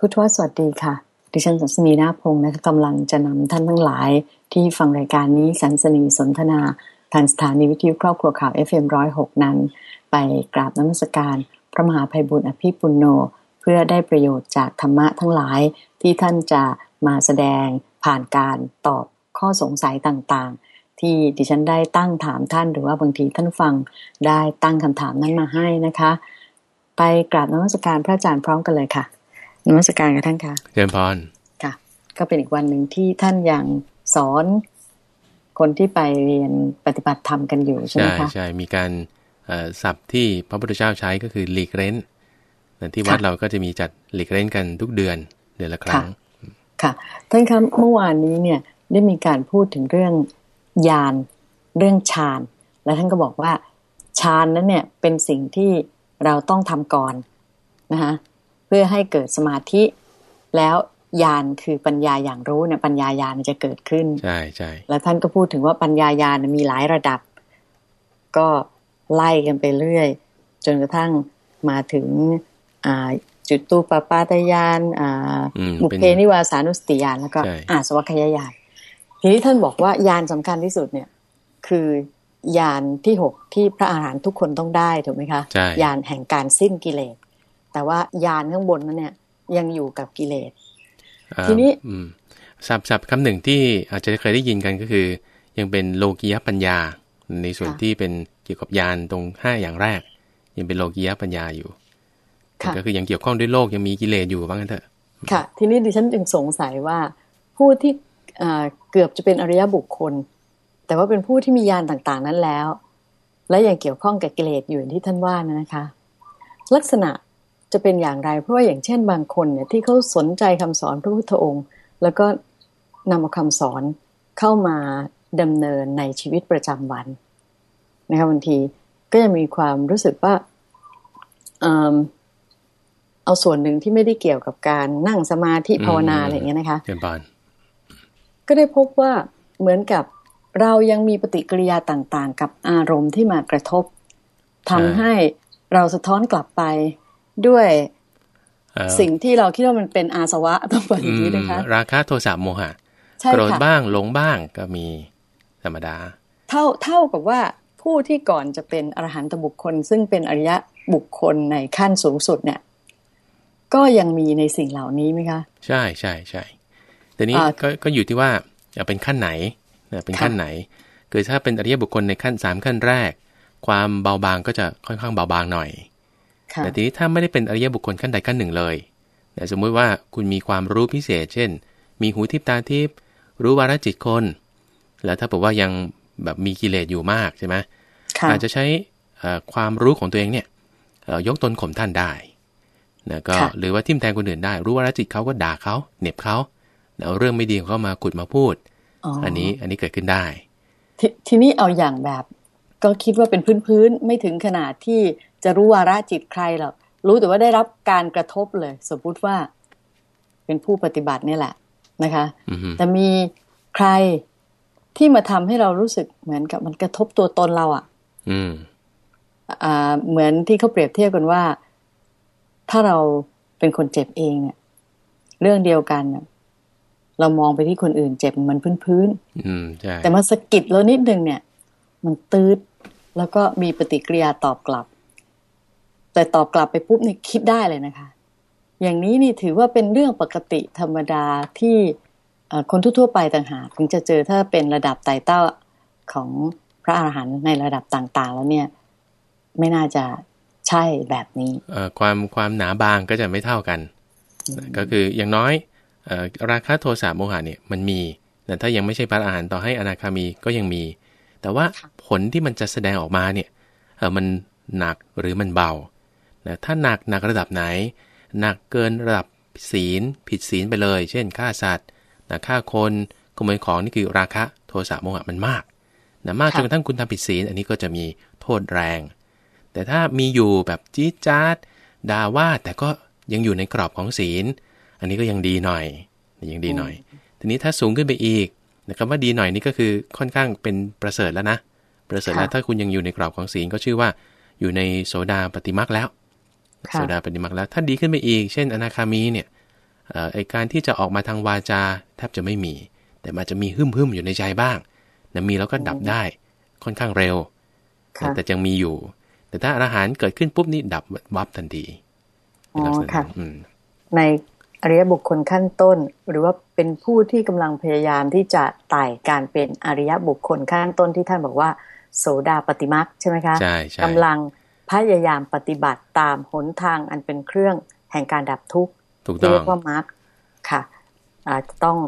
พุทธวสวัสดีค่ะ ดิฉันสันสนีนาพงศ์นะคะกำลังจะนำท่านทั้งหลาย ที่ฟังรายการนี้สันสนีสนทนาทางสถานีวิทยุครอบครัวข่าว FM106 นั้น ไปกราบน้ำมศการ พระมหาภัยบุญอภิปุณโญเพื่อได้ประโยชน์จากธรรมะทั้งหลาย ที่ท่านจะมาแสดงผ่านการตอบข้อสงสัยต่างๆ ที่ดิฉันได้ตั้งถามท่านหรือว่าบางทีท่านฟังได้ตั้งคำถามนั้นมาให้นะคะ ไปกราบน้ำมศการพระอาจารย์พร้อมกันเลยค่ะ นมัสการกับท่านค่ะเจริญพรค่ะ ก็เป็นอีกวันหนึ่งที่ท่านยังสอนคนที่ไปเรียนปฏิบัติธรรมกันอยู่ใช่ไหมคะใช่ใช่มีการศัพท์ที่พระพุทธเจ้าใช้ก็คือหลีกเร้นที่วัดเราก็จะมีจัดหลีกเร้นกันทุกเดือนเดือนละครั้ง ค่ะ ท่านครับเมื่อวานนี้เนี่ยได้มีการพูดถึงเรื่องยานเรื่องฌาน และท่านก็บอกว่าฌานนั้นเนี่ยเป็นสิ่งที่เราต้องทำก่อนนะคะ เพื่อให้เกิดสมาธิ แล้วญาณคือปัญญาอย่างรู้เนี่ยปัญญาญาณจะเกิดขึ้นใช่ใช่แล้วท่านก็พูดถึงว่าปัญญาญาณมีหลายระดับ ก็ไล่กันไปเรื่อย จนกระทั่งมาถึงจุดตูปปาตยานบุเพนิวาสานุสติญาณแล้วก็อาสวัคยายานทีนี้ท่านบอกว่ายานสำคัญที่สุดเนี่ย คือยานที่หกที่พระอาหารหันต์ทุกคนต้องได้ถูกไหมคะยานแห่งการสิ้นกิเลส แต่ว่ายานข้างบนนั้นเนี่ย ยังอยู่กับกิเลสทีนี้ศัพท์ศัพท์คำหนึ่งที่อาจจะเคยได้ยินกันก็คือ ยังเป็นโลกียปัญญา ในส่วนที่เป็นเกี่ยวกับยานตรงห้าอย่างแรก ยังเป็นโลกียปัญญาอยู่ก็คือยังเกี่ยวข้องด้วยโลกยังมีกิเลสอยู่ว่างั้นเถอะ ค่ะ ทีนี้ดิฉันจึงสงสัยว่าผู้ที่เกือบจะเป็นอริยบุคคล แต่ว่าเป็นผู้ที่มียานต่างๆนั้นแล้ว และยังเกี่ยวข้องกับกิเลสอยู่ที่ท่านว่านะคะ ลักษณะ จะเป็นอย่างไร เพราะว่าอย่างเช่นบางคนเนี่ยที่เขาสนใจคำสอนพระพุทธองค์ แล้วก็นำเอาคำสอนเข้ามาดำเนินในชีวิตประจำวันนะคะบางทีก็ยังมีความรู้สึกว่าเอาส่วนหนึ่งที่ไม่ได้เกี่ยวกับการนั่งสมาธิภาวนาอะไรอย่างเงี้ยนะคะเนบานก็ได้พบว่าเหมือนกับเรายังมีปฏิกิริยาต่างๆ กับอารมณ์ที่มากระทบทำให้เราสะท้อนกลับไป ด้วยสิ่งที่เราคิดว่ามันเป็นอาสวะต้องบอกอย่างนี้นะคะ ราคะโทสะโมหะโกรธบ้างหลงบ้างก็มีธรรมดา เท่าเท่ากับว่าผู้ที่ก่อนจะเป็นอรหันตบุคคล ซึ่งเป็นอริยะบุคคลในขั้นสูงสุดเนี่ย ก็ยังมีในสิ่งเหล่านี้ไหมคะ ใช่ใช่ใช่แต่นี้ก็ก็อยู่ที่ว่าจะเป็นขั้นไหนเป็นขั้นไหนคือถ้าเป็นอริยบุคคลในขั้นสามขั้นแรก ความเบาบางก็จะค่อนข้างเบาบางหน่อย แต่ทีนี้ถ้าไม่ได้เป็นอริยบุคคลขั้นใดขั้นหนึ่งเลยแต่สมมุติว่าคุณมีความรู้พิเศษ เช่น มีหูทิพตาทิพรู้วาระจิตคน แล้วถ้าบอกว่ายังแบบมีกิเลสอยู่มากใช่ไหมอาจจะใช้ความรู้ของตัวเองเนี่ยยกตนข่มท่านได้นะก็หรือว่าทิมแทงคนอื่นได้ รู้วาระจิตเขาก็ด่าเขาเหน็บเขาเอาเรื่องไม่ดีของเขามาขุดมาพูดอันนี้อันนี้เกิดขึ้นได้ททีนี้เอาอย่างแบบ ก็คิดว่าเป็นพื้นๆไม่ถึงขนาดที่ จะรู้วาระจิตใครหรอกรู้แต่ว่าได้รับการกระทบเลย สมมติว่า เป็นผู้ปฏิบัตินี่แหละนะคะแต่มีใครที่มาทำให้เรารู้สึกเหมือนกับมันกระทบตัวตนเราอะ่ะ อืม อ่า เหมือนที่เขาเปรียบเทียบกันว่า ถ้าเราเป็นคนเจ็บเองเนี่ย เรื่องเดียวกันเนี่ยเรามองไปที่คนอื่นเจ็บมันพื้นพื้นแต่มาสะกิดเรานิดนึงเนี่ย มันตืดแล้วก็มีปฏิกิริยาตอบกลับ แต่ตอบกลับไปปุ๊บนี่คิดได้เลยนะคะ อย่างนี้นี่ถือว่าเป็นเรื่องปกติธรรมดาที่คนทั่วๆไปต่างหากถึงจะเจอถ้าเป็นระดับไต่เต้าของพระอาหารหันต์ในระดับต่างๆ แล้วเนี่ย ไม่น่าจะใช่แบบนี้ความความหนาบางก็จะไม่เท่ากัน ก็คืออย่างน้อยราคาโทสะโมหะเนี่ยมันมีแต่ถ้ายังไม่ใช่พระอาหารต่อให้อนาคามีก็ยังมี แต่ว่าผลที่มันจะแสดงออกมาเนี่ยมันหนักหรือมันเบา นะถ้าหนักหนักระดับไหน หนักเกินระดับศีลผิดศีลไปเลย เช่นฆ่าสัตว์นะฆ่าคนขโมยของนี่คือราคะโทสะโมหะมันมากนะมากจนกระทั่งคุณทำผิดศีล อันนี้ก็จะมีโทษแรง แต่ถ้ามีอยู่แบบจี๊ดจ๊าดด่าว่าแต่ก็ยังอยู่ในกรอบของศีล อันนี้ก็ยังดีหน่อยยังดีหน่อย ทีนี้ถ้าสูงขึ้นไปอีกนะครับว่าดีหน่อยนี่ก็คือค่อนข้างเป็นประเสริฐแล้วนะ ประเสริฐแล้วถ้าคุณยังอยู่ในกรอบของศีลก็ชื่อว่าอยู่ในโสดาปฏิมาคแล้ว โสดาปฏิมาคแล้ว ถ้าดีขึ้นไปอีก เช่น อนาคามีเนี่ยไอการที่จะออกมาทางวาจาแทบจะไม่มี แต่มันจะมีหึ่มหึมอยู่ในใจบ้างนะมีแล้วก็ดับได้ค่อนข้างเร็ว แต่ยังมีอยู่ แต่ถ้าอาหารเกิดขึ้นปุ๊บนี่ดับวับทันทีอ๋อค่ะในอริยบุคคลขั้นต้น หรือว่าเป็นผู้ที่กำลังพยายามที่จะไต่การเป็นอริยบุคคลขั้นต้นที่ท่านบอกว่า โสดาปฏิมักใช่ไหมคะใช่ใช่กำลัง พยายามปฏิบัติตามหนทางอันเป็นเครื่องแห่งการดับทุกข์ที่เรียกว่ามักค่ะอาจจะต้อง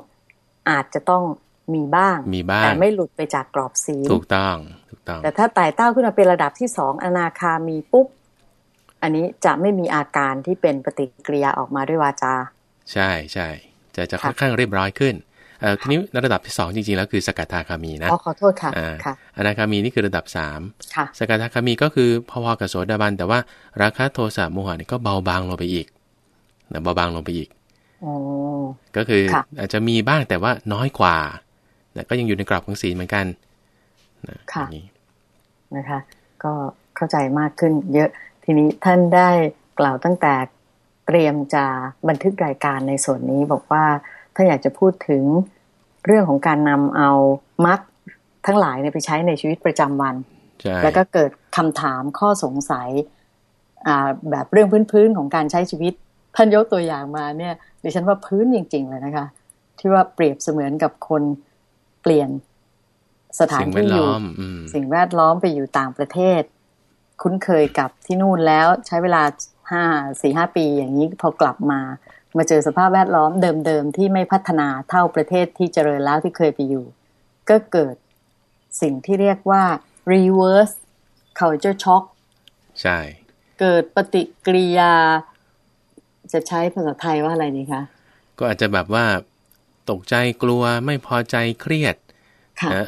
อาจจะต้องมีบ้างมีบ้างแต่ไม่หลุดไปจากกรอบสีถูกต้องถูกต้อง แต่ถ้าไต่เต้าขึ้นมาเป็นระดับที่สองอนาคามีปุ๊บ อันนี้จะไม่มีอาการที่เป็นปฏิกิริยาออกมาด้วยวาจา ใช่ใช่จะจะค่อนข้างเรียบร้อยขึ้น เอ่อทีนี้ระดับที่สองจริงๆแล้วคือสกัดทาคามีนะอ๋อขอโทษค่ะค่ะอนาคามีนี่คือระดับสามค่ะสกัดทาคามีก็คือพอๆกับโสดาบัน แต่ว่าราคะโทสะโมหะนี่ก็เบาบางลงไปอีกนะเบาบางลงไปอีกอ๋อก็คืออาจจะมีบ้างแต่ว่าน้อยกว่าแต่ก็ยังอยู่ในกรอบของศีลเหมือนกันนะค่ะนะคะ ก็เข้าใจมากขึ้น เยอะทีนี้ท่านได้กล่าวตั้งแต่เตรียมจะบันทึกรายการในส่วนนี้บอกว่า ถ้าอยากจะพูดถึงเรื่องของการนำเอามัดทั้งหลายไปใช้ในชีวิตประจำวัน แล้วก็เกิดคำถามข้อสงสัยแบบเรื่องพื้นๆของการใช้ชีวิต ท่านยกตัวอย่างมาเนี่ยดิฉันว่าพื้นจริง ๆ เลยนะคะ ที่ว่าเปรียบเสมือนกับคนเปลี่ยนสถานที่อยู่สิ่งแวดล้อมไปอยู่ต่างประเทศ คุ้นเคยกับที่นู่นแล้วใช้เวลาห้าสี่ห้าปีอย่างนี้พอกลับมา มาเจอสภาพแวดล้อมเดิมๆที่ไม่พัฒนาเท่าประเทศที่เจริญแล้วที่เคยไปอยู่ ก็เกิดสิ่งที่เรียกว่า reverse culture shock ใช่ เกิดปฏิกิริยา จะใช้ภาษาไทยว่าอะไรดีคะ ก็อาจจะแบบว่า ตกใจกลัวไม่พอใจเครียด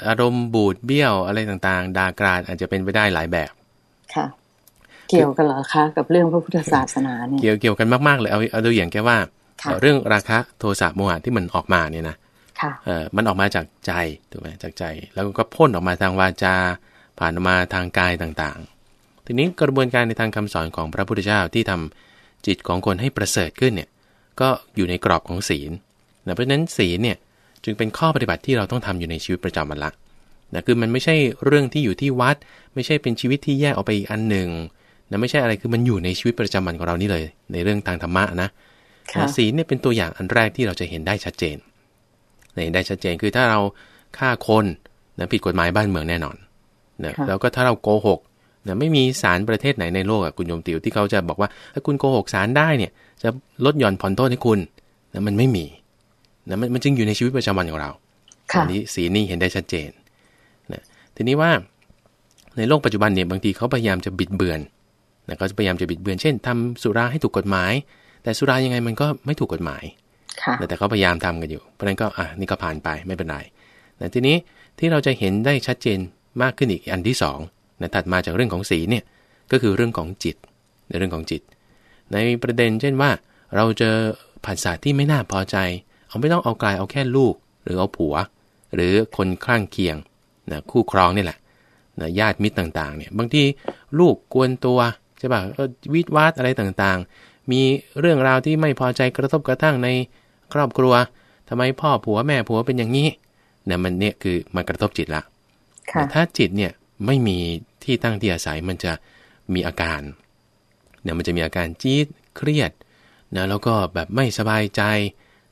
อารมณ์บูดเบี้ยวอะไรต่างๆ ดากราดอาจจะเป็นไปได้หลายแบบ ค่ะ เกี่ยวกันเหรอคะกับเรื่องพระพุทธศาสนาเนี่ยเกี่ยวเกี่ยวกันมากๆเลยเอาเอาดูอย่างแค่ว่าเรื่องราคะโทสะโมหะที่มันออกมาเนี่ยนะเออมันออกมาจากใจถูกไหมจากใจ แล้วก็พ่นออกมาทางวาจา ผ่านออกมาทางกายต่างๆ ทีนี้กระบวนการในทางคำสอนของพระพุทธเจ้าที่ทำจิตของคนให้ประเสริฐขึ้นเนี่ยก็อยู่ในกรอบของศีลนะเพราะฉะนั้นศีลเนี่ยจึงเป็นข้อปฏิบัติที่เราต้องทำอยู่ในชีวิตประจำวันละนะคือมันไม่ใช่เรื่องที่อยู่ที่วัด ไม่ใช่เป็นชีวิตที่แยกออกไปอีกอันหนึ่ง นะไม่ใช่อะไรคือมันอยู่ในชีวิตประจำวันของเรานี่เลย ในเรื่องทางธรรมะนะศีลเนี่ยเป็นตัวอย่างอันแรกที่เราจะเห็นได้ชัดเจนเห็นได้ชัดเจนคือถ้าเราฆ่าคนนะผิดกฎหมายบ้านเมืองแน่นอนนะแล้วก็ถ้าเราโกหกนะไม่มีศาลประเทศไหนในโลกอะคุณโยมติวที่เขาจะบอกว่า ถ้าคุณโกหกศาลได้เนี่ย จะลดหย่อนผ่อนโทษให้คุณนะมันไม่มีนะมันมันจึงอยู่ในชีวิตประจำวันของเราอันนี้สีนี่เห็นได้ชัดเจนทีนี้ว่าในโลกปัจจุบันเนี่ยบางทีเขาพยายามจะบิดเบือน นะเขาจะพยายามจะบิดเบือนเช่นทำสุราให้ถูกกฎหมาย แต่สุรายังไงมันก็ไม่ถูกกฎหมายแต่เขาพยายามทำกันอยู่ เพราะนั้นก็อะนี่ก็ผ่านไปไม่เป็นไรแต่ทีนี้ที่เราจะเห็นได้ชัดเจนมากขึ้นอีกอันที่2นะถัดมาจากเรื่องของสีเนี่ยก็คือเรื่องของจิตในเรื่องของจิต ในประเด็นเช่นว่า เราเจอผัสสะที่ไม่น่าพอใจ เอาไม่ต้องเอากลายเอาแค่ลูก หรือเอาผัว หรือคนข้างเคียงนะคู่ครองนี่แหละนะญาติมิตรต่างๆเนี่ยบางทีลูกกวนตัวใช่ป่ะวิดวาดอะไรต่างๆ มีเรื่องราวที่ไม่พอใจกระทบกระทั่งในครอบครัวทำไมพ่อผัวแม่ผัวเป็นอย่างนี้เนี่ยมันเนี่ยคือมันกระทบจิตละแต่ถ้าจิตเนี่ยไม่มีที่ตั้งที่อาศัยมันจะมีอาการเนี่ยมันจะมีอาการจี๊ดเครียดนะแล้วก็แบบไม่สบายใจ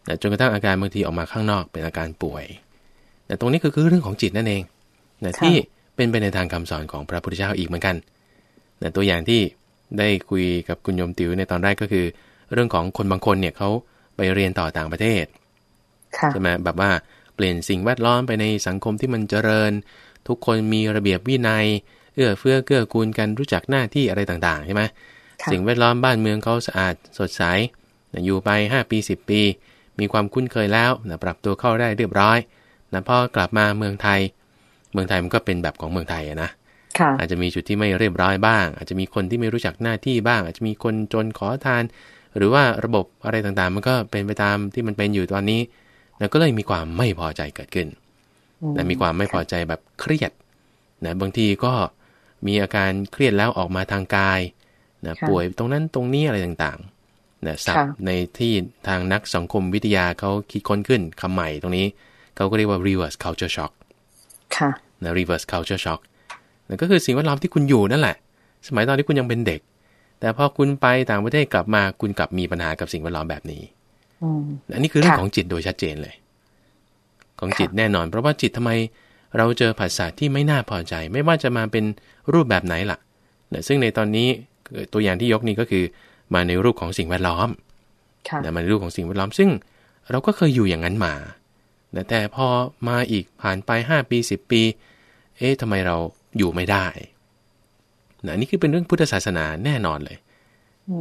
นะจนกระทั่งอาการบางทีออกมาข้างนอกเป็นอาการป่วยแต่ตรงนี้ก็คือเรื่องของจิตนั่นเองนะที่เป็นไปในทางคำสอนของพระพุทธเจ้าอีกเหมือนกันนะตัวอย่างที่ ได้คุยกับคุณโยมติ๋วในตอนแรกก็คือ เรื่องของคนบางคนเนี่ยเขาไปเรียนต่อต่างประเทศใช่ไหมแบบว่าเปลี่ยนสิ่งแวดล้อมไปในสังคมที่มันเจริญ ทุกคนมีระเบียบวินัย เอื้อเฟื้อเกื้อกูลกันรู้จักหน้าที่อะไรต่างๆใช่ไหมสิ่งแวดล้อมบ้านเมืองเขาสะอาดสดใสอยู่ไป 5 ปี 10 ปี มีความคุ้นเคยแล้วปรับตัวเข้าได้เรียบร้อยนะพอกลับมาเมืองไทย เมืองไทยมันก็เป็นแบบของเมืองไทยนะ อาจจะมีจุดที่ไม่เรียบร้อยบ้าง อาจจะมีคนที่ไม่รู้จักหน้าที่บ้าง อาจจะมีคนจนขอทาน หรือว่าระบบอะไรต่างๆ มันก็เป็นไปตามที่มันเป็นอยู่ตอนนี้ แล้วก็เลยมีความไม่พอใจเกิดขึ้นนะมีความไม่พอใจแบบเครียดนะบางทีก็มีอาการเครียดแล้วออกมาทางกายนะป่วยตรงนั้นตรงนี้อะไรต่างนะศัพท์ในที่ทางนักสังคมวิทยาเขาคิดค้นขึ้นคำใหม่ตรงนี้ เขาก็เรียกว่า reverse culture shock ค่ะนะ reverse culture shock นั่นก็คือสิ่งแวดล้อมที่คุณอยู่นั่นแหละ สมัยตอนที่คุณยังเป็นเด็ก แต่พอคุณไปต่างประเทศกลับมาคุณกลับมีปัญหากับสิ่งแวดล้อมแบบนี้อันนี้คือเรื่องของจิตโดยชัดเจนเลย ของจิตแน่นอน เพราะว่าจิตทำไมเราเจอภาษาที่ไม่น่าพอใจ ไม่ว่าจะมาเป็นรูปแบบไหนล่ะนะซึ่งในตอนนี้ตัวอย่างที่ยกนี้ก็คือ มาในรูปของสิ่งแวดล้อมนะมาในรูปของสิ่งแวดล้อมซึ่งเราก็เคยอยู่อย่างนั้นมานะแต่พอมาอีกผ่านไป 5 ปี 10 ปี เอ๊ะทำไมเรา อยู่ไม่ได้นะนี่คือเป็นเรื่องพุทธศาสนาแน่นอนเลย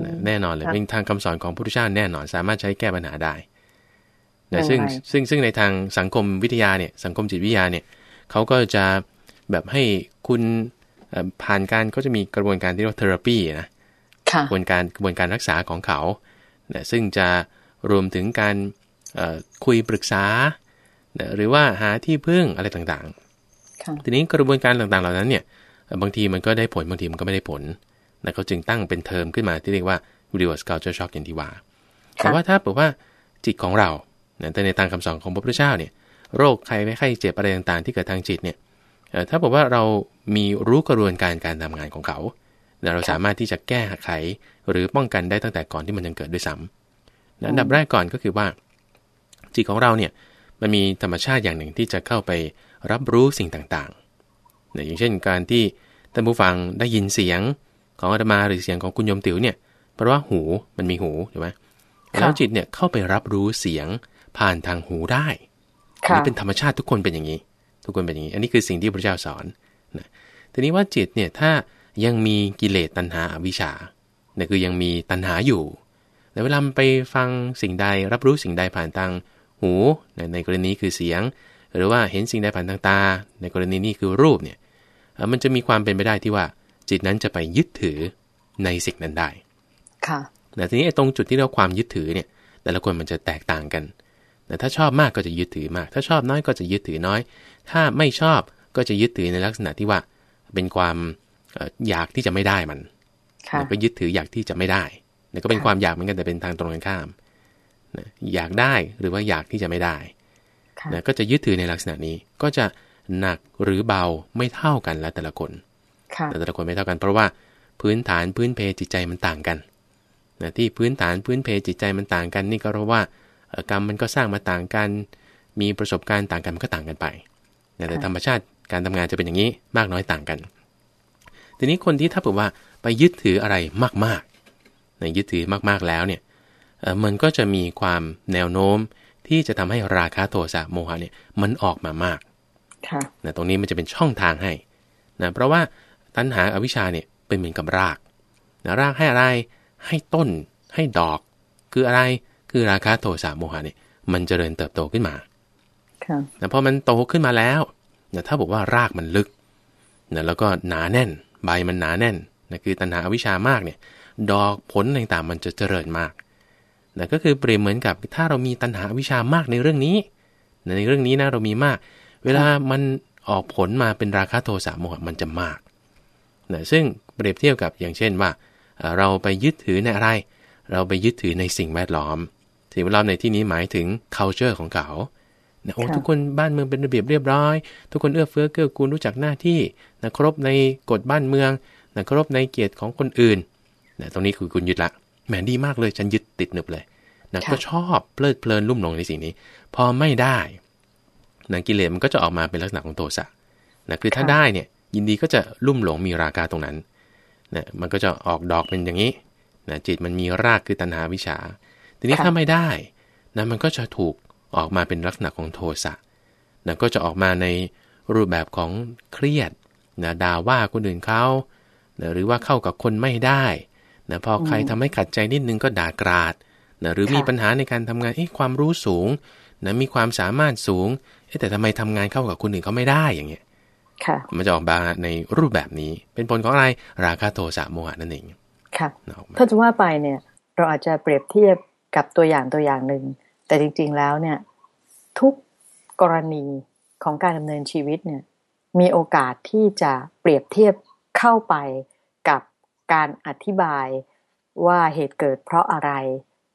นะแน่นอนเลยเป็นทางคำสอนของพระพุทธเจ้าแน่นอนสามารถใช้แก้ปัญหาได้นะซึ่งซึ่งซึ่งในทางสังคมวิทยาเนี่ยสังคมจิตวิทยาเนี่ยเขาก็จะแบบให้คุณผ่านการก็จะมีกระบวนการที่เรียกว่าเทอราปีนะกระบวนการกระบวนการรักษาของเขานะซึ่งจะรวมถึงการคุยปรึกษานะหรือว่าหาที่พึ่งอะไรต่างๆ ทีนี้กระบวนการต่างๆเหล่านั้นเนี่ยบางทีมันก็ได้ผลบางทีมันก็ไม่ได้ผลนะเขาจึงตั้งเป็นเทอมขึ้นมาที่เรียกว่า reverse culture shock อย่างที่ว่าแต่ว่าถ้าบอกว่าจิตของเราแต่ในทางคำสอนของพระพุทธเจ้าเนี่ยโรคไข้ไม่ไข้เจ็บอะไรต่างๆ ที่เกิดทางจิตเนี่ยถ้าบอกว่าเรามีรู้กระบวนการการทำงานของเขา เราสามารถที่จะแก้ไขหรือป้องกันได้ตั้งแต่ก่อนที่มันยังเกิดด้วยซ้ำอันดับแรกก่อนก็คือว่า จิตของเราเนี่ยมันมีธรรมชาติอย่างหนึ่งที่จะเข้าไป รับรู้สิ่งต่างๆอย่างเช่นการที่ท่านผู้ฟังได้ยินเสียงของอาตมาหรือเสียงของคุณยมติ๋วเนี่ย เพราะว่าหูมันมีหูใช่ไหมแล้วจิตเนี่ยเข้าไปรับรู้เสียงผ่านทางหูได้นี่เป็นธรรมชาติทุกคนเป็นอย่างนี้ ทุกคนเป็นอย่างนี้ อันนี้คือสิ่งที่พระเจ้าสอนนะทีนี้ว่าจิตเนี่ยถ้ายังมีกิเลสตัณหาอวิชชาเนี่ยคือยังมีตัณหาอยู่แต่เวลาไปฟังสิ่งใดรับรู้สิ่งใดผ่านทางหู ในกรณีคือเสียง หรือว่าเห็นสิ่งใดผ่านทางตา ในกรณีนี้คือรูปเนี่ยมันจะมีความเป็นไปได้ที่ว่า จิตนั้นจะไปยึดถือในสิ่งนั้นได้ ค่ะแต่ทีนี้ไอ้ตรงจุดที่เราความยึดถือเนี่ย แต่ละคนมันจะแตกต่างกันแต่ถ้าชอบมากก็จะยึดถือมาก ถ้าชอบน้อยก็จะยึดถือน้อย ถ้าไม่ชอบก็จะยึดถือในลักษณะที่ว่า เป็นความอยากที่จะไม่ได้มันไปยึดถืออยากที่จะไม่ได้นี่ก็เป็นความอยากเหมือนกันแต่เป็นทางตรงกันข้ามอยากได้หรือว่าอยากที่จะไม่ได้ นะก็จะยึดถือในลักษณะนี้ ก็จะหนักหรือเบาไม่เท่ากันแล้วแต่ละคนแต่ละคนไม่เท่ากัน เพราะว่าพื้นฐานพื้นเพจิตใจมันต่างกันนะที่พื้นฐานพื้นเพจิตใจมันต่างกัน นี่ก็เพราะว่ากรรมมันก็สร้างมาต่างกัน มีประสบการณ์ต่างกันมันก็ต่างกันไปแต่ธรรมชาติการทำงานจะเป็นอย่างนี้มากน้อยต่างกัน ทีนี้คนที่ถ้าบอกว่าไปยึดถืออะไรมากๆในยึดถือมากๆแล้วเนี่ยมันก็จะมีความแนวโน้ม ที่จะทำให้ราคะโทสะโมหะเนี่ยมันออกมามากนะตรงนี้มันจะเป็นช่องทางให้นะเพราะว่าตัณหาอาวิชชาเนี่ยเป็นเหมือนกับรากนะรากให้อะไรให้ต้นให้ดอก คืออะไรคือราคะโทสะโมหะเนี่ยมันจเจริญเติบโตขึ้นมาแต่พอมันโตขึ้นมาแล้วเนี่ยถ้าบอกว่ารากมันลึกเนี่ยแล้วก็หนาแน่น ใบมันหนาแน่นนะคือตัณหาอวิชามากเนี่ย ดอกผลต่างๆมันจะเจริญมาก นะก็คือเปรียบเหมือนกับถ้าเรามีตัณหาอวิชามากในเรื่องนี้ ในเรื่องนี้นะเรามีมาก เวลามันออกผลมาเป็นราคะโทสะโมหะมันจะมากนะซึ่งเปรียบเทียบกับอย่างเช่นว่า เราไปยึดถือในอะไร เราไปยึดถือในสิ่งแวดล้อมสิ่งแวดล้อมในที่นี้หมายถึง culture ของเขานะโอ้ทุกคนบ้านเมืองเป็นระเบียบเรียบร้อย ทุกคนเอื้อเฟื้อเกื้อกูลรู้จักหน้าที่นะครบในกฎบ้านเมืองนะครบในเกียรติของคนอื่นนะตรงนี้คือคุณยึดละ แหมดีมากเลยฉันยึดติดหนึบเลยนะก็ชอบเพลิดเพลินลุ่มหลงในสิ่งนี้ พอไม่ได้นะกิเลสมันก็จะออกมาเป็นลักษณะของโทสะนะคือถ้าได้เนี่ยยินดีก็จะลุ่มหลงมีราคาตรงนั้นนะมันก็จะออกดอกเป็นอย่างนี้นะจิตมันมีรากคือตัณหาวิชา ทีนี้ถ้าไม่ได้นะมันก็จะถูกออกมาเป็นลักษณะของโทสะนะก็จะออกมาในรูปแบบของเครียดนะด่าว่าคนอื่นเขานะหรือว่าเข้ากับคนไม่ได้ นะพอใครทำให้ขัดใจนิดนึงก็ด่ากราดนะหรือมีปัญหาในการทำงานเอ๊ะความรู้สูงนะมีความสามารถสูงเอ๊ะแต่ทำไมทำงานเข้ากับคนอื่นเขาไม่ได้อย่างเงี้ยมันจะออกมาในรูปแบบนี้ เป็นผลของอะไรราคะโทสะโมหะนั่นเองค่ะถ้าจะว่าไปเนี่ย เราอาจจะเปรียบเทียบกับตัวอย่างตัวอย่างหนึ่งแต่จริง ๆแล้วเนี่ย ทุกกรณีของการดำเนินชีวิตเนี่ย มีโอกาสที่จะเปรียบเทียบเข้าไป กับการอธิบายว่าเหตุเกิดเพราะอะไร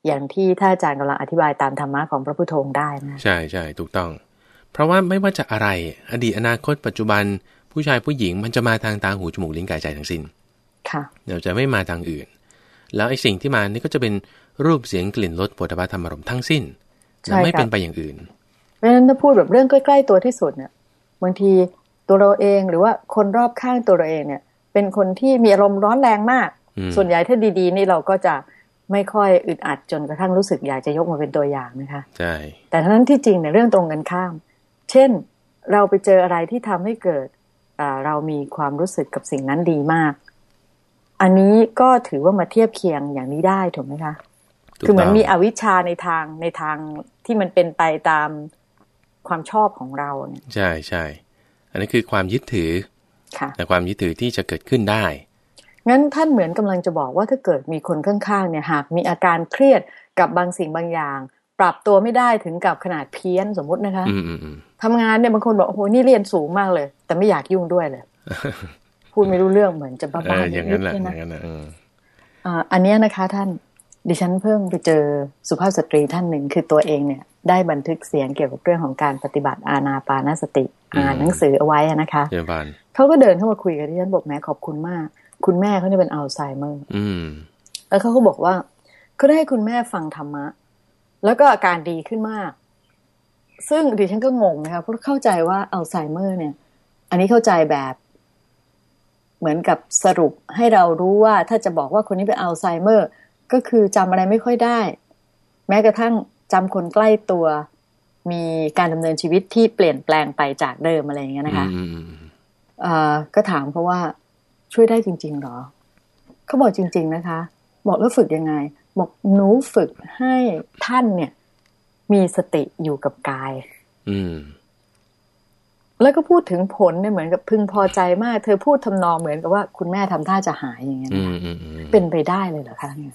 อย่างที่ท่านอาจารย์กำลังอธิบายตามธรรมะของพระพุทโธได้นะใช่ใช่ถูกต้อง เพราะว่าไม่ว่าจะอะไร อดีตอนาคตปัจจุบันผู้ชายผู้หญิงมันจะมาทางตาหูจมูกลิ้นกายใจทั้งสิน้นค่ะเดี๋ยวจะไม่มาทางอื่น แล้วไอ้สิ่งที่มานี่ก็จะเป็นรูปเสียงกลิ่นรสปุถะธรรมารมทั้งสิ้นจะไม่เป็นไปอย่างอื่นเพราะฉะนั้นถ้าพูดแบบเรื่องใกล้ ๆ ตัวที่สุดเนี่ยบางทีตัวเราเองหรือว่าคนรอบข้างตัวเราเองเนี่ย เป็นคนที่มีอารมณ์ร้อนแรงมาก ส่วนใหญ่ถ้าดีๆ นี่เราก็จะไม่ค่อยอึดอัดจนกระทั่งรู้สึกอยากจะยกมาเป็นตัวอย่างนะคะ ใช่ แต่ทั้งนั้นที่จริงเนี่ยเรื่องตรงกันข้าม เช่นเราไปเจออะไรที่ทำให้เกิดเรามีความรู้สึกกับสิ่งนั้นดีมาก อันนี้ก็ถือว่ามาเทียบเคียงอย่างนี้ได้ถูกไหมคะคือเหมือนมีอวิชชาในทางในทางที่มันเป็นไปตามความชอบของเราเนี่ยใช่ใช่ อันนี้คือความยึดถือค่ะ แต่ความยึดถือที่จะเกิดขึ้นได้งั้นท่านเหมือนกำลังจะบอกว่าถ้าเกิดมีคนข้างๆเนี่ยหากมีอาการเครียดกับบางสิ่งบางอย่าง ปรับตัวไม่ได้ถึงกับขนาดเพี้ยนสมมุตินะคะทำงานเนี่ยบางคนบอกโอ้โหนี่เรียนสูงมากเลย แต่ไม่อยากยุ่งด้วยเลยพูดไม่รู้เรื่องเหมือนจะบ้าๆอย่างนั้นแหละอย่างนั้นอันนี้นะคะท่านดิฉันเพิ่งไปเจอสุภาพสตรีท่านหนึ่งคือตัวเองเนี่ย ได้บันทึกเสียงเกี่ยวกับเรื่องของการปฏิบัติอาณาปานสติ อ่านหนังสือเอาไว้นะคะเขาก็เดินเข้ามาคุยกับดิฉันบอกแม่ขอบคุณมาก คุณแม่เขาเนี่ยเป็นอัลไซเมอร์แล้วเขาก็บอกว่าเขาได้ให้คุณแม่ฟังธรรมะ แล้วก็อาการดีขึ้นมาก ซึ่งดิฉันก็งงนะคะเพราะเข้าใจว่าอัลไซเมอร์ เนี่ย อันนี้เข้าใจแบบเหมือนกับสรุปให้เรารู้ว่าถ้าจะบอกว่าคนนี้เป็นอัลไซเมอร์ ก็คือจำอะไรไม่ค่อยได้ แม้กระทั่งจำคนใกล้ตัว มีการดำเนินชีวิตที่เปลี่ยนแปลงไปจากเดิมอะไรอย่างเงี้ยนะคะ ก็ถามเขาว่าช่วยได้จริง ๆหรอ เขาบอกจริง ๆนะคะ บอกแล้วฝึกยังไง บอกหนูฝึกให้ท่านเนี่ย มีสติอยู่กับกาย อืม แล้วก็พูดถึงผลเนี่ยเหมือนกับพึงพอใจมาก เธอพูดทำนองเหมือนกับว่า คุณแม่ทำท่าจะหายอย่างเงี้ยเป็นไปได้เลยเหรอคะเนี่ย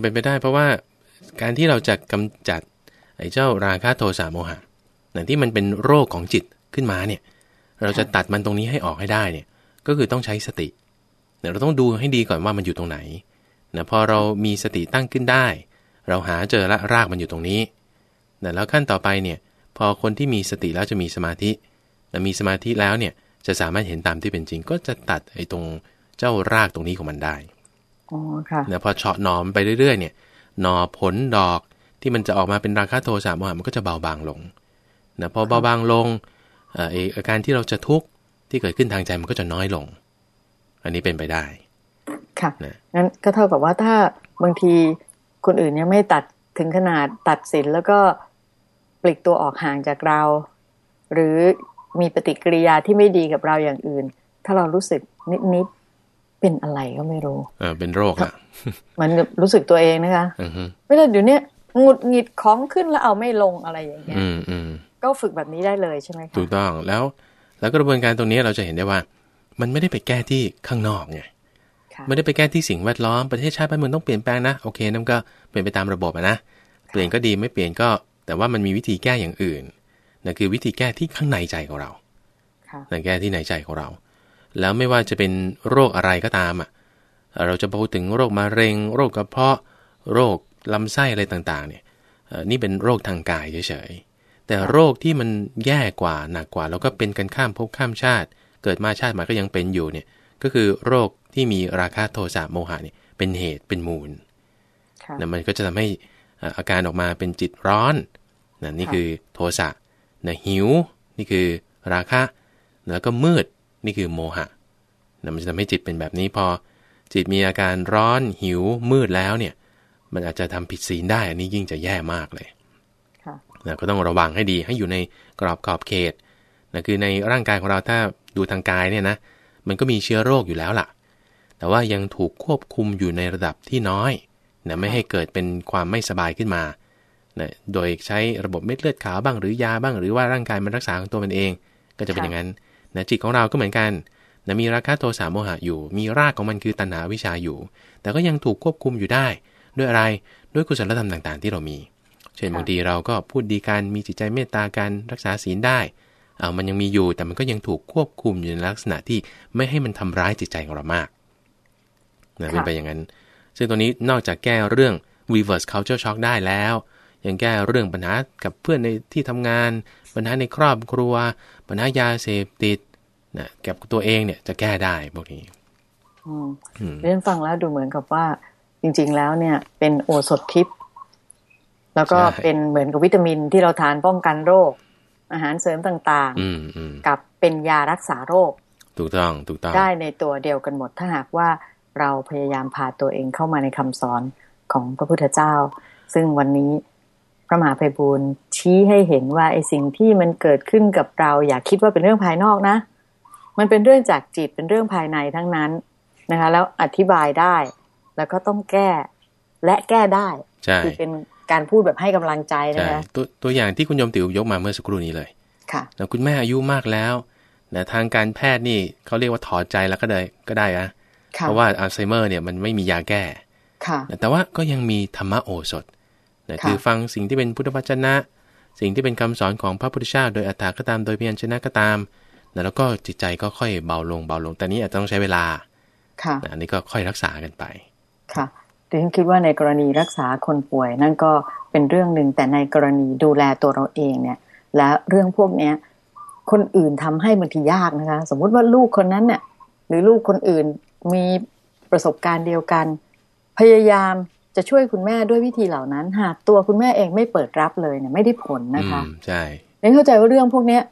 เป็นไปได้เพราะว่าการที่เราจะกำจัด ไอ้เจ้าราคะโทสะโมหะนั่นที่มันเป็นโรคของจิตขึ้นมาเนี่ย เราจะตัดมันตรงนี้ให้ออกให้ได้เนี่ย ก็คือต้องใช้สติเนี่ยเราต้องดูให้ดีก่อนว่ามันอยู่ตรงไหนนะพอเรามีสติตั้งขึ้นได้ เราหาเจอละรากมันอยู่ตรงนี้แล้วขั้นต่อไปเนี่ยพอคนที่มีสติแล้วจะมีสมาธิแต่มีสมาธิแล้วเนี่ยจะสามารถเห็นตามที่เป็นจริง ก็จะตัดไอ้ตรงเจ้ารากตรงนี้ของมันได้อ๋อค่ะเนี่ยพอเฉาะหนอมไปเรื่อยๆ เนี่ยหนอผลดอกที่มันจะออกมาเป็นราคาโทสะโมหะมันก็จะเบาบางลงนะพอเบาบางลงเอออาการที่เราจะทุกข์ที่เกิดขึ้นทางใจมันก็จะน้อยลง อันนี้เป็นไปได้ ค่ะงั้นก็เท่ากับว่าถ้าบางทีคนอื่นยังไม่ตัดถึงขนาดตัดสินแล้วก็ลีกตัวออกห่างจากเรา หรือมีปฏิกิริยาที่ไม่ดีกับเราอย่างอื่น ถ้าเรารู้สึกนิดๆเป็นอะไรก็ไม่รู้เออเป็นโรคอะมันรู้สึกตัวเองนะคะเวลาเดี๋ยวนี้งุดหงิดของขึ้นแล้วเอาไม่ลงอะไรอย่างเงี้ยก็ฝึกแบบนี้ได้เลยใช่ไหมคะถูกต้องแล้วแล้วกระบวนการตรงนี้เราจะเห็นได้ว่า มันไม่ได้ไปแก้ที่ข้างนอกไงไม่ได้ไปแก้ที่สิ่งแวดล้อมประเทศชาติบ้านเมืองต้องเปลี่ยนแปลงนะโอเคนั่นก็เป็นไปตามระบบนะเปลี่ยนก็ดีไม่เปลี่ยนก็ แต่ว่ามันมีวิธีแก้อย่างอื่นนั่นคือวิธีแก้ที่ข้างในใจของเรานั่นแก้ที่ในใจของเรา แล้วไม่ว่าจะเป็นโรคอะไรก็ตามอะเราจะพูดถึงโรคมะเร็ง โรคกระเพาะ โรคลำไส้อะไรต่างๆ เนี่ยนี่เป็นโรคทางกายเฉยๆ แต่โรคที่มันแย่กว่าหนักกว่า แล้วก็เป็นกันข้ามภพข้ามชาติ เกิดมาชาติมาก็ยังเป็นอยู่เนี่ย ก็คือโรคที่มีราคะโทสะโมหะเนี่ยเป็นเหตุเป็นมูลนะมันก็จะทำให้อาการออกมาเป็นจิตร้อนนะนี่คือโทสะนะหิว นี่คือราคะ แล้วก็มืดนี่คือโมหะนะมันจะทำให้จิตเป็นแบบนี้พอ จิตมีอาการร้อนหิวมืดแล้วเนี่ย มันอาจจะทำผิดศีลได้ อันนี้ยิ่งจะแย่มากเลย นะก็ต้องระวังให้ดีให้อยู่ในกรอบขอบเขตนะคือในร่างกายของเราถ้าดูทางกายเนี่ยนะมันก็มีเชื้อโรคอยู่แล้วล่ะ แต่ว่ายังถูกควบคุมอยู่ในระดับที่น้อยนะไม่ให้เกิดเป็นความไม่สบายขึ้นมานะโดยใช้ระบบเม็ดเลือดขาวบ้างหรือยาบ้าง หรือว่าร่างกายมันรักษาของตัวมันเอง ก็จะเป็นอย่างนั้นนะจิตของเราก็เหมือนกันนะมีราคะโทสะโมหะอยู่ มีรากของมันคือตัณหาวิชาอยู่ แต่ก็ยังถูกควบคุมอยู่ได้ ด้วยอะไรด้วยกุศลธรรมต่างๆ ที่เรามี เช่นบางทีเราก็พูดดีกันมีจิตใจเมตตากันรักษาศีลได้เอามันยังมีอยู่แต่มันก็ยังถูกควบคุมอยู่ในลักษณะที่ไม่ให้มันทำร้ายจิตใจของเรามากนะเป็นไปอย่างนั้น ซึ่งตัวนี้นอกจากแก้เรื่อง reverse culture shock ได้แล้ว ยังแก้เรื่องปัญหากับเพื่อนในที่ทำงาน ปัญหาในครอบครัว ปัญหายาเสพติดนะกับตัวเองเนี่ยจะแก้ได้พวกนี้เรียนฟังแล้วดูเหมือนกับว่า จริง ๆ แล้วเนี่ยเป็นโอสถทิพย์ แล้วก็เป็นเหมือนกับวิตามินที่เราทานป้องกันโรค อาหารเสริมต่างๆ กับเป็นยารักษาโรค ถูกต้องถูกต้องได้ในตัวเดียวกันหมดถ้าหากว่าเราพยายามพาตัวเองเข้ามาในคำสอนของพระพุทธเจ้า ซึ่งวันนี้พระมหาไพบูลชี้ให้เห็นว่าไอ้สิ่งที่มันเกิดขึ้นกับเรา อย่าคิดว่าเป็นเรื่องภายนอกนะ มันเป็นเรื่องจากจิตเป็นเรื่องภายในทั้งนั้นนะคะ แล้วอธิบายได้ แล้วก็ต้องแก้และแก้ได้คือเป็น การพูดแบบให้กำลังใจนะคะตัวตัวอย่างที่คุณยมติ๋วยกมาเมื่อสักครู่นี้เลย ค่ะแล้วคุณแม่อายุมากแล้วนะทางการแพทย์นี่เขาเรียกว่าถอดใจแล้วก็ได้ก็ได้นะเพราะว่าอัลไซเมอร์เนี่ยมันไม่มียาแก้ค่ะแต่ว่าก็ยังมีธรรมโอสถนะคือฟังสิ่งที่เป็นพุทธวจนะ สิ่งที่เป็นคำสอนของพระพุทธเจ้าโดยอัตถาก็ตามโดยเพียรชนะก็ตามนะแล้วก็จิตใจก็ค่อยเบาลงเบาลง แต่นี้อาจจะต้องใช้เวลาค่ะอันนี้ก็ค่อยรักษากันไปค่ะ ดิฉันคิดว่าในกรณีรักษาคนป่วย นั่นก็เป็นเรื่องหนึ่งแต่ในกรณีดูแลตัวเราเองเนี่ย และเรื่องพวกเนี้ยคนอื่นทำให้บางทียากนะคะ สมมุติว่าลูกคนนั้นเนี่ยหรือลูกคนอื่นมีประสบการณ์เดียวกัน พยายามจะช่วยคุณแม่ด้วยวิธีเหล่านั้น หากตัวคุณแม่เองไม่เปิดรับเลยเนี่ยไม่ได้ผลนะคะใช่เน้นเข้าใจว่าเรื่องพวกเนี้ย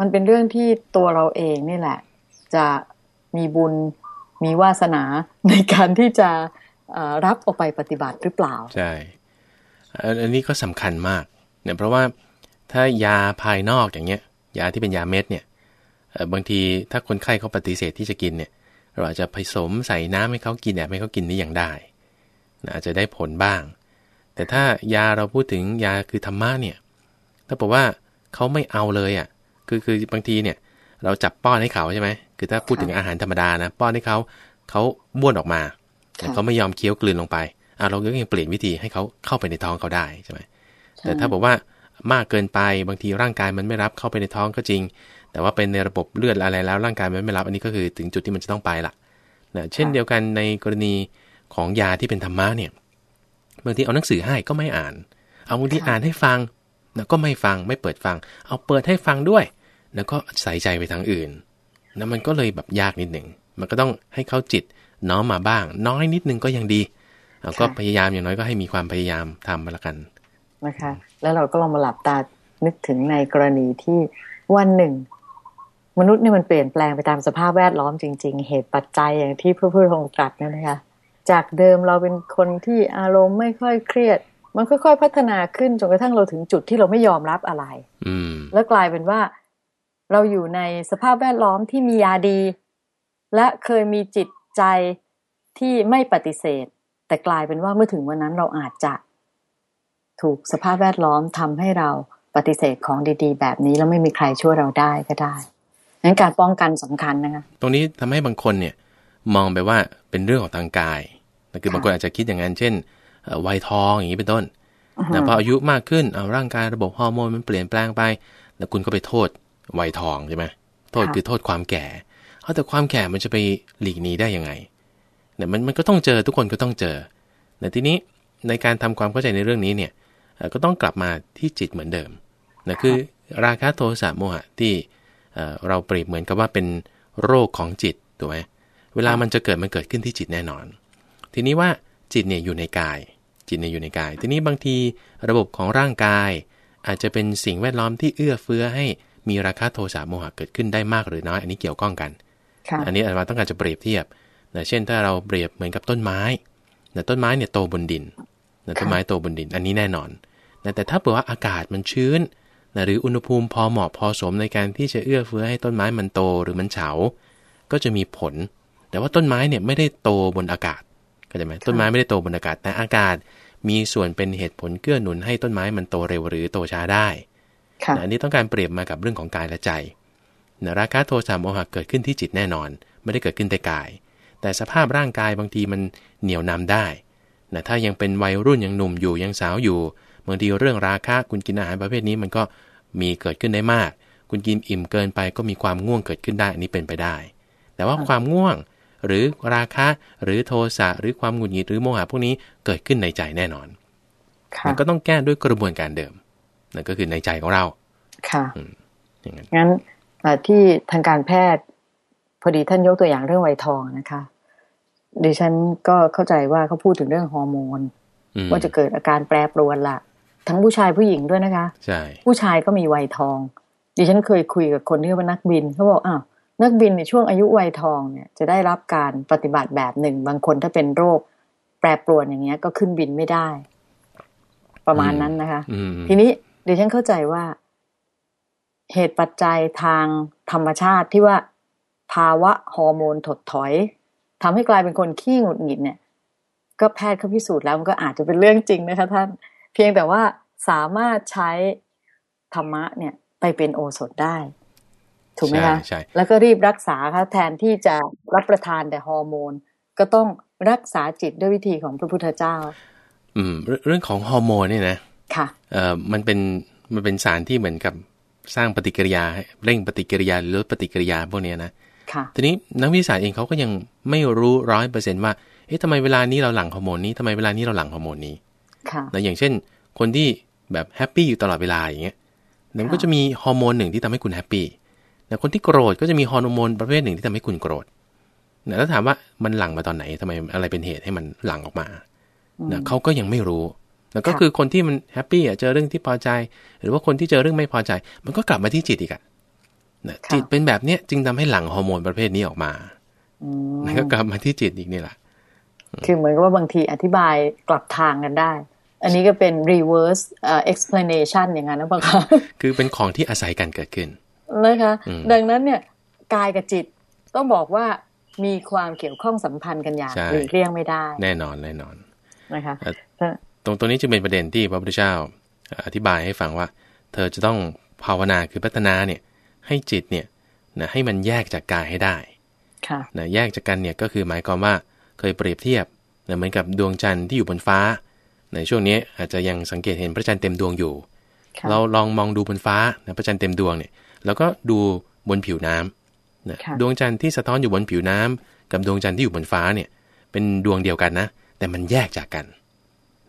มันเป็นเรื่องที่ตัวเราเองนี่แหละ จะมีบุญมีวาสนาในการที่จะ รับออกไปปฏิบัติหรือเปล่า ใช่ อันนี้ก็สำคัญมากเนี่ยเพราะว่าถ้ายาภายนอกอย่างเงี้ย ยาที่เป็นยาเม็ดเนี่ยบางทีถ้าคนไข้เขาปฏิเสธที่จะกินเนี่ย เราอาจจะผสมใส่น้ำให้เขากินแอบให้เขากินนี่อย่างได้อาจจะได้ผลบ้าง แต่ถ้ายาเราพูดถึงยาคือธรรมะเนี่ยถ้าบอกว่าเขาไม่เอาเลยอะคือคือบางทีเนี่ย เราจับป้อนให้เขาใช่ไหมคือถ้าพูดถึงอาหารธรรมดานะ ป้อนให้เขาเขาบ้วนออกมา แต่เขาไม่ยอมเคี้ยวกลืนลงไปอะเราก็ยังเปลี่ยนวิธีให้เขาเข้าไปในท้องเขาได้ใช่ไหมแต่ถ้าบอกว่ามากเกินไปบางทีร่างกายมันไม่รับเข้าไปในท้องก็จริง แต่ว่าเป็นในระบบเลือดอะไรแล้วร่างกายมันไม่รับอันนี้ก็คือถึงจุดที่มันจะต้องไปละนะเช่นเดียวกันในกรณีของยาที่เป็นธรรมะเนี่ยบางทีเอาหนังสือให้ก็ไม่อ่าน เอาบางทีอ่านให้ฟังนะก็ไม่ฟังไม่เปิดฟัง เอาเปิดให้ฟังด้วย แล้วก็ใส่ใจไปทางอื่นนะมันก็เลยแบบยากนิดหนึ่งมันก็ต้องให้เข้าจิต น้อมมาบ้าง น้อยนิดนึงก็ยังดีเราก็พยายามอย่างน้อยก็ให้มีความพยายามทำมาละกันนะคะ แล้วเราก็ลองมาหลับตานึกถึงในกรณีที่วันหนึ่ง มนุษย์นี่มันเปลี่ยนแปลงไปตามสภาพแวดล้อมจริง ๆ เหตุปัจจัยอย่างที่พระพุทธองค์ตรัสนั่นนะคะ จากเดิมเราเป็นคนที่อารมณ์ไม่ค่อยเครียด มันค่อยๆพัฒนาขึ้นจนกระทั่งเราถึงจุดที่เราไม่ยอมรับอะไร อืแล้วกลายเป็นว่า เราอยู่ในสภาพแวดล้อมที่มียาดี และเคยมีจิต ใจที่ไม่ปฏิเสธ แต่กลายเป็นว่าเมื่อถึงวันนั้นเราอาจจะ ถูกสภาพแวดล้อมทำให้เราปฏิเสธของดี ๆ แบบนี้แล้วไม่มีใครช่วยเราได้ก็ได้งั้นการป้องกันสำคัญนะคะตรงนี้ทำให้บางคนเนี่ยมองไปว่าเป็นเรื่องของทางกายคือบางคนอาจจะคิดอย่างนั้นเช่นวัยทองอย่างนี้เป็นต้นนะพออายุมากขึ้นเอาร่างกายระบบฮอร์โมนมันเปลี่ยนแปลงไป แล้วคุณก็ไปโทษวัยทองใช่ไหมโทษคือโทษความแก่ เอาแต่ความแก่มันจะไปหลีกหนีได้ยังไงเนี่ยมันมันก็ต้องเจอทุกคนก็ต้องเจอแต่ทีนี้ในการทำความเข้าใจในเรื่องนี้เนี่ยก็ต้องกลับมาที่จิตเหมือนเดิมนะคือราคะโทสะโมหะที่เราเปรียบเหมือนกับว่าเป็นโรคของจิตถูกไหมเวลามันจะเกิดมันเกิดขึ้นที่จิตแน่นอน ทีนี้ว่าจิตเนี่ยอยู่ในกาย จิตเนี่ยอยู่ในกาย ทีนี้บางทีระบบของร่างกาย อาจจะเป็นสิ่งแวดล้อมที่เอื้อเฟื้อให้มีราคาโทสะโมหะเกิดขึ้นได้มากหรือน้อย อันนี้เกี่ยวข้องกัน อันนี้อาจารย์ต้องการจะเปรียบเทียบนะเช่นถ้าเราเปรียบเหมือนกับต้นไม้นะต้นไม้เนี่ยโตบนดินนะต้นไม้โตบนดิน อันนี้แน่นอนนะแต่ถ้าเผื่อว่าอากาศมันชื้นนะหรืออุณหภูมิพอเหมาะพอสมในการที่จะเอื้อเฟื้อให้ต้นไม้มันโตหรือมันเฉา ก็จะมีผล แต่ว่าต้นไม้เนี่ยไม่ได้โตบนอากาศเข้าใจไหมต้นไม้ไม่ได้โตบนอากาศ แต่อากาศมีส่วนเป็นเหตุผลเกื้อหนุนให้ต้นไม้มันโตเร็วหรือโตช้าได้อันนี้ต้องการเปรียบมากับเรื่องของกายและใจ นะราคะโทสะโมหะเกิดขึ้นที่จิตแน่นอน ไม่ได้เกิดขึ้นแต่กาย แต่สภาพร่างกายบางทีมันเหนี่ยวนำได้นะถ้ายังเป็นวัยรุ่นยังหนุ่มอยู่ยังสาวอยู่บางทีเรื่องราคะคุณกินอาหารประเภทนี้มันก็มีเกิดขึ้นได้มาก คุณกินอิ่มเกินไปก็มีความง่วงเกิดขึ้นได้อันนี้เป็นไปได้ แต่ว่าความง่วงหรือราคะหรือโทสะหรือความหงุดหงิดหรือโมหะพวกนี้เกิดขึ้นในใจแน่นอนมันก็ต้องแก้ด้วยกระบวนการเดิมนั่นก็คือในใจของเรา ค่ะอย่างนั้นงั้น ที่ทางการแพทย์ พอดีท่านยกตัวอย่างเรื่องไวทองนะคะดิฉันก็เข้าใจว่าเขาพูดถึงเรื่องฮอร์โมนว่าจะเกิดอาการแปรปรวนละทั้งผู้ชายผู้หญิงด้วยนะคะใช่ผู้ชายก็มีวัยทอง ดิฉันเคยคุยกับคนที่เป็นนักบินเขาบอกอ้าวนักบินในช่วงอายุวัยทองเนี่ยจะได้รับการปฏิบัติแบบหนึ่ง บางคนถ้าเป็นโรค แปรปรวนอย่างเงี้ย ก็ขึ้นบินไม่ได้ ประมาณนั้นนะคะ ทีนี้ดิฉันเข้าใจว่า เหตุปัจจัยทางธรรมชาติที่ว่าภาวะฮอร์โมนถดถอยทำให้กลายเป็นคนขี้หงุดหงิดเนี่ย ก็แพทย์เขาพิสูจน์แล้วมันก็อาจจะเป็นเรื่องจริงนะคะท่าน เพียงแต่ว่าสามารถใช้ธรรมะเนี่ยไปเป็นโอสถได้ ถูกไหมคะใช่แล้วก็รีบรักษาค่ะแทนที่จะรับประทานแต่ฮอร์โมน ก็ต้องรักษาจิตด้วยวิธีของพระพุทธเจ้า อืม เรื่องของฮอร์โมนเนี่ยนะคะเอ่อมันเป็นมันเป็นสารที่เหมือนกับ สร้างปฏิกิริยา เร่งปฏิกิริยาหรือลดปฏิกิริยาพวกนี้นะคะทีนี้นักวิทยาศาสตร์เองเขาก็ยังไม่รู้ร้อยเปอร์เซ็นต์ว่า เอ๊ะทำไมเวลานี้เราหลั่งฮอร์โมนนี้ทำไมเวลานี้เราหลั่งฮอร์โมนนี้ค่ะแล้วอย่างเช่น คนที่แบบ happy อยู่ตลอดเวลาอย่างเงี้ยมันก็จะมีฮอร์โมนหนึ่งที่ทำให้คุณ happyแต่คนที่โกรธก็จะมีฮอร์โมนประเภทหนึ่งที่ทำให้คุณโกรธแล้วถามว่ามันหลั่งมาตอนไหนทำไมอะไรเป็นเหตุให้มันหลั่งออกมานะเขาก็ยังไม่รู้ แล้วก็คือคนที่มัน happy อะเจอเรื่องที่พอใจ หรือว่าคนที่เจอเรื่องไม่พอใจ มันก็กลับมาที่จิตอีกอะนะจิตเป็นแบบเนี้ยจึงทำให้หลั่งฮอร์โมนประเภทนี้ออกมานั่นก็กลับมาที่จิตอีกนี่แหละคือเหมือนกับว่าบางทีอธิบายกลับทางกันได้ อันนี้ก็เป็น reverse uh, explanation อย่างนั้นนะปะคะคือเป็นของที่อาศัยกันเกิดขึ้นนะคะ ดังนั้นเนี่ยกายกับจิตต้องบอกว่ามีความเกี่ยวข้องสัมพันธ์กันอย่างหลีกเลี่ยงไม่ได้ แน่นอนแน่นอนนะคะ ตรงตัวนี้จึงเป็นประเด็นที่พระพุทธเจ้าอธิบายให้ฟังว่า เธอจะต้องภาวนาคือพัฒนาเนี่ยให้จิตเนี่ยนะให้มันแยกจากกายให้ได้นะแยกจากกันเนี่ยก็คือหมายความว่าเคยเปรียบเทียบเหมือนกับดวงจันทร์ที่อยู่บนฟ้า ในช่วงนี้อาจจะยังสังเกตเห็นพระจันทร์เต็มดวงอยู่ เราลองมองดูบนฟ้านะพระจันทร์เต็มดวงเนี่ยแล้วก็ดูบนผิวน้ำนะดวงจันทร์ที่สะท้อนอยู่บนผิวน้ำกับดวงจันทร์ที่อยู่บนฟ้าเนี่ยเป็นดวงเดียวกันนะ แต่มันแยกจากกัน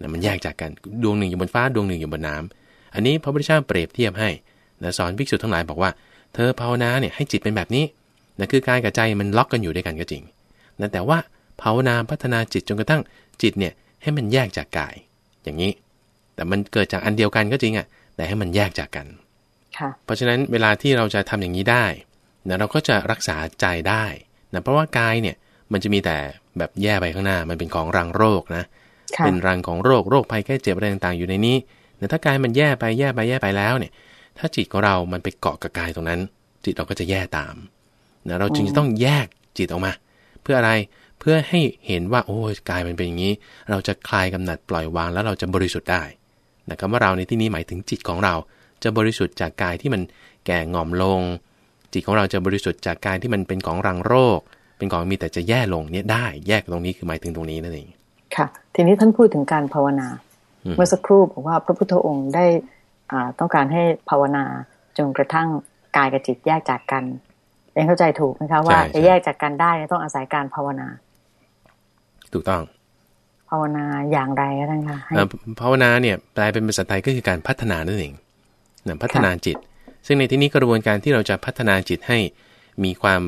นะมันแยกจากกันดวงหนึ่งอยู่บนฟ้าดวงหนึ่งอยู่บนน้ำอันนี้พระพุทธเจ้าเปรียบเทียบให้นะสอนภิกษุทั้งหลายบอกว่า เธอภาวนาเนี่ยให้จิตเป็นแบบนี้นะคือกายกับใจมันล็อกกันอยู่ด้วยกันก็จริงนะแต่ว่าภาวนาพัฒนาจิตจนกระทั่งจิตเนี่ยให้มันแยกจากกาย อย่างนี้ แต่มันเกิดจากอันเดียวกันก็จริงอะ่ะ แต่ให้มันแยกจากกันเพราะฉะนั้นเวลาที่เราจะทำอย่างนี้ได้นะเราก็จะรักษาใจได้นะเพราะว่ากายเนี่ยมันจะมีแต่แบบแย่ไปข้างหน้า มันเป็นของรังโรคนะ เป็นรังของโรคโรคภัยแค่เจ็บอะไรต่างๆอยู่ในนี้แต่ถ้ากายมันแย่ไปแย่ไปแย่ไปแล้วเนี่ย ถ้าจิตของเรามันไปเกาะกับกายตรงนั้น จิตเราก็จะแย่ตามนะเราจึงจะต้องแยกจิตออกมา เพื่ออะไรเพื่อให้เห็นว่าโอ้กายมันเป็นอย่างนี้ เราจะคลายกำหนัดปล่อยวางแล้วเราจะบริสุทธิ์ได้นะคำว่าเราในที่นี้หมายถึงจิตของเรา จะบริสุทธิ์จากกายที่มันแก่งอมลง จิตของเราจะบริสุทธิ์จากกายที่มันเป็นของรังโรค เป็นของมีแต่จะแย่ลงเนี่ยได้แยกตรงนี้คือหมายถึงตรงนี้นั่นเอง ค่ะ ทีนี้ท่านพูดถึงการภาวนา เมื่อสักครู่บอกว่าพระพุทธองค์ได้ต้องการให้ภาวนาจนกระทั่งกายกับจิตแยกจากกันเองเข้าใจถูกไหมคะว่าจะแยกจากกันได้ต้องอาศัยการภาวนา ถูกต้อง ภาวนาอย่างไรก็ได้ค่ะภาวนาเนี่ยแปลเป็นภาษาไทยก็คือการพัฒนานั่นเองนะพัฒนาจิต ซึ่งในที่นี้กระบวนการที่เราจะพัฒนาจิตให้มีความ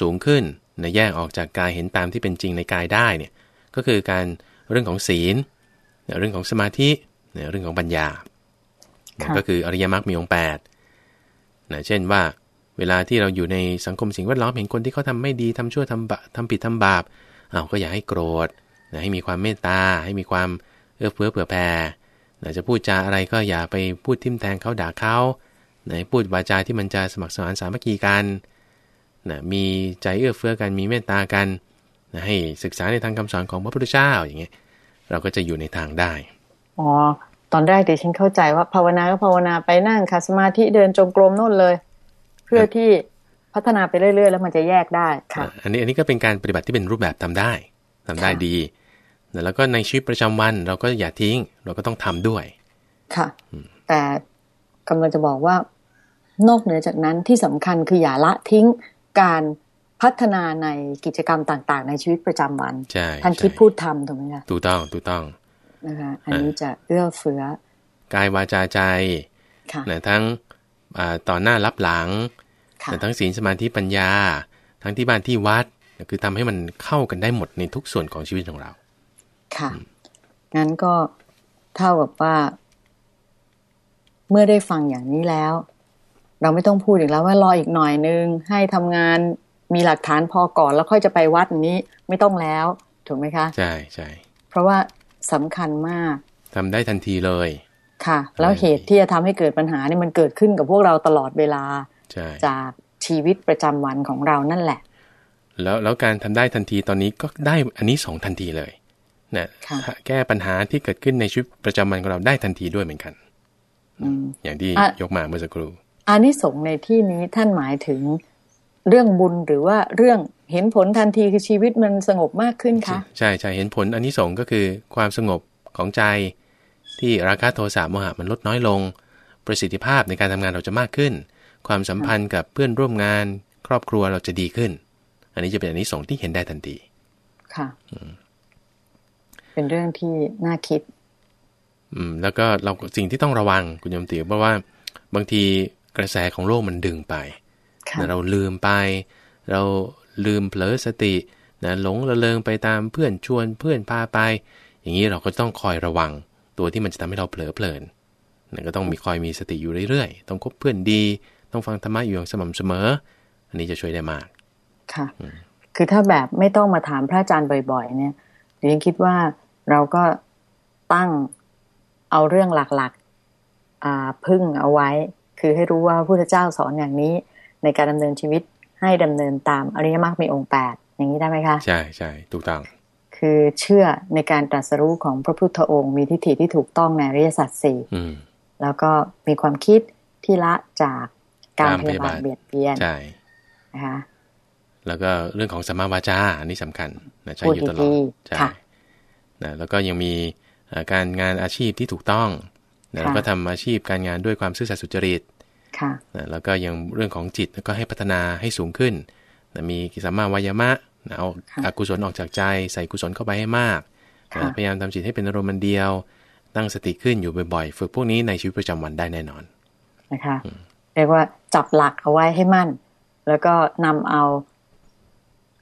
สูงขึ้นนะแยกออกจากกายเห็นตามที่เป็นจริงในกายได้เนี่ย ก็คือการเรื่องของศีล เรื่องของสมาธิเรื่องของปัญญา ก็คืออริยมรรคมีองค์8นะเช่นว่าเวลาที่เราอยู่ในสังคมสิ่งแวดล้อมเห็นคนที่เขาทาไม่ดีทำชั่วทำบะทำผิดทำบาปเราก็อย่าให้โกรธนะให้มีความเมตตา ให้มีความเอื้อเฟื้อเผื่อแผ่นะจะพูดจาอะไรก็อย่าไปพูดทิมแทงเขาด่าเขานะพูดวาจาที่มันจะสมัครสมานสามัคคีกันนะมีใจเอื้อเฟื้อกันมีเมตตากันนะ ให้ศึกษาในทางคำสอนของพระพุทธเจ้าอย่างเงี้ยเราก็จะอยู่ในทางได้อ๋อตอนแรกดิฉันเข้าใจว่าภาวนาก็ภาวนาไปนั่งคาสมาธิเดินจงกรมนู่นเลย เพื่อที่พัฒนาไปเรื่อยๆ แล้วมันจะแยกได้ค่ะ อันนี้อันนี้ก็เป็นการปฏิบัติที่เป็นรูปแบบทำได้ทำได้ดีแล้วก็ในชีวิตประจำวันเราก็อย่าทิ้ง เราก็ต้องทำด้วย ค่ะ แต่กำลังจะบอกว่านอกเหนือจากนั้นที่สำคัญคืออย่าละทิ้งการ พัฒนาในกิจกรรมต่าง ๆ ในชีวิตประจำวันใช่ท่านคิดพูดทำถูกไหมคะถูกต้องถูกต้องนะคะอันนี้จะเอื้อเฟื้อกายวาจาใจค่ะนะทั้งอ่าต่อหน้ารับหลังค่ะนะทั้งศีลสมาธิปัญญา ทั้งที่บ้านที่วัดนะคือทำให้มันเข้ากันได้หมดในทุกส่วนของชีวิตของเรา ค่ะ งั้นก็เท่ากับว่า เมื่อได้ฟังอย่างนี้แล้ว เราไม่ต้องพูดอีกแล้วว่ารออีกหน่อยนึงให้ทำงาน มีหลักฐานพอก่อนแล้วค่อยจะไปวัดอย่างนี้ไม่ต้องแล้ว ถูกไหมคะ ใช่ใช่เพราะว่าสำคัญมากทำได้ทันทีเลย ค่ะ แล้วเหตุที่จะทำให้เกิดปัญหานี่มันเกิดขึ้นกับพวกเราตลอดเวลาใช่จากชีวิตประจำวันของเรานั่นแหละ แล้วแล้วการทำได้ทันทีตอนนี้ก็ได้อันนี้สองทันทีเลยนะค่ะแก้ปัญหาที่เกิดขึ้นในชีวิตประจำวันของเราได้ทันทีด้วยเหมือนกันอืมอย่างที่อะยกมาเมื่อสักครู่อานิสงส์ในที่นี้ท่านหมายถึง เรื่องบุญหรือว่าเรื่องเห็นผลทันทีคือชีวิตมันสงบมากขึ้นคะใช่ใช่เห็นผลอันนี้สงส์ก็คือความสงบของใจ ที่ราคะโทสะโมหะมันลดน้อยลง ประสิทธิภาพในการทำงานเราจะมากขึ้น ความสัมพันธ์กับเพื่อนร่วมงาน ครอบครัวเราจะดีขึ้น อันนี้จะเป็นอันนี้สงส์ที่เห็นได้ทันทีค่ะเป็นเรื่องที่น่าคิด อืม แล้วก็เราสิ่งที่ต้องระวังคุณโยมติเพราะว่า บางทีกระแสของโลกมันดึงไปค่ะ นะเราลืมไป เราลืมเผลอสตินะหลงระเริงไปตามเพื่อนชวนเพื่อนพาไป อย่างนี้เราก็ต้องคอยระวัง ตัวที่มันจะทำให้เราเผลอเพลินนะก็ต้องมีคอยมีสติอยู่เรื่อยๆ ต้องคบเพื่อนดี ต้องฟังธรรมะอยู่อย่างสม่ำเสมอ อันนี้จะช่วยได้มาก ค่ะ คือถ้าแบบไม่ต้องมาถามพระอาจารย์บ่อย ๆ เนี่ยเดี๋ยวยังคิดว่าเราก็ตั้งเอาเรื่องหลักๆอ่าพึ่งเอาไว้ คือให้รู้ว่าพระพุทธเจ้าสอนอย่างนี้ ในการดำเนินชีวิตให้ดำเนินตามอริยมรรคมีองค์แปดอย่างนี้ได้ไหมคะใช่ใช่ถูกต้อง คือเชื่อในการตรัสรู้ของพระพุทธองค์ มีทิฏฐิที่ถูกต้องในอริยสัจสี่อืมแล้วก็มีความคิดที่ละจากการการพพยายาบาบาททเบียดเบียนใช่นะคะแล้วก็เรื่องของสัมมาวาจาอันนี้สำคัญนะใช้พูดอยู่ตลอดีดๆใช่ค่ะนะแล้วก็ยังมีเอ่อการงานอาชีพที่ถูกต้องนะค่ะแล้วก็ทำอาชีพการงานด้วยความซื่อสัตย์สุจริต ค่ะนะแล้วก็ยังเรื่องของจิตก็ให้พัฒนาให้สูงขึ้นนะมีสัมมาวายามะนะเอาค่ะอากุศลออกจากใจ ใส่กุศลเข้าไปให้มากค่ะนะพยายามทำจิตให้เป็นอารมณ์อันเดียว ตั้งสติขึ้นอยู่บ่อยๆ ฝึกพวกนี้ในชีวิตประจำวันได้แน่นอนนะคะเรียกว่าจับหลักเอาไว้ให้มั่น แล้วก็นำเอา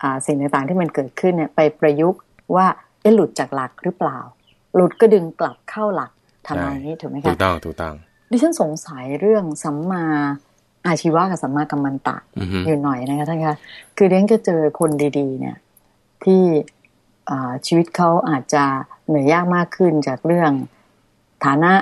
อ่าสิ่งต่างๆที่มันเกิดขึ้นเนี่ยไปประยุกต์ว่าเอ๊ะหลุดจากหลักหรือเปล่า หลุดก็ดึงกลับเข้าหลักทำนองนี้ถูกไหมถูคะกต้องถูกต้อง ดิฉันสงสัยเรื่องสัมมาอาชีวะกับสัมมากัมมันตะอือฮึอยู่หน่อยนะคะท่านคะคือเด้นก็เจอคนดีๆ เนี่ย ที่อ่าชีวิตเขาอาจจะเหนื่อยยากมากขึ้นจากเรื่องฐานะ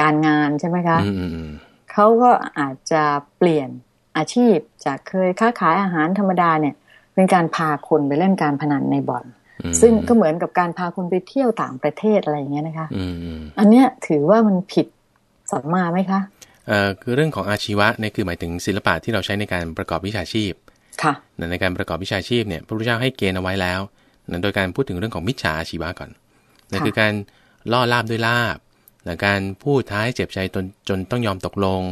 การงานใช่ไหมคะอืมอืมอืมเขาก็อาจจะเปลี่ยนอาชีพจากเคยค้าขายอาหารธรรมดาเนี่ย เป็นการพาคนไปเล่นการพนันในบ่อนอืมซึ่งก็เหมือนกับการพาคนไปเที่ยวต่างประเทศอะไรอย่างเงี้ยนะคะอืมอืมอันเนี้ยถือว่ามันผิด สัมมาไหมคะเอ่อคือเรื่องของอาชีวะเนี่ยคือหมายถึงศิลปะที่เราใช้ในการประกอบวิชาชีพค่ะนะในการประกอบวิชาชีพเนี่ยพระพุทธเจ้าให้เกณฑ์เอาไว้แล้วนะโดยการพูดถึงเรื่องของมิจฉาอาชีวะก่อนนะค่ะคือการล่อลาบด้วยลาบนะการพูดท้ายเจ็บใจจนจนต้องยอมตกลง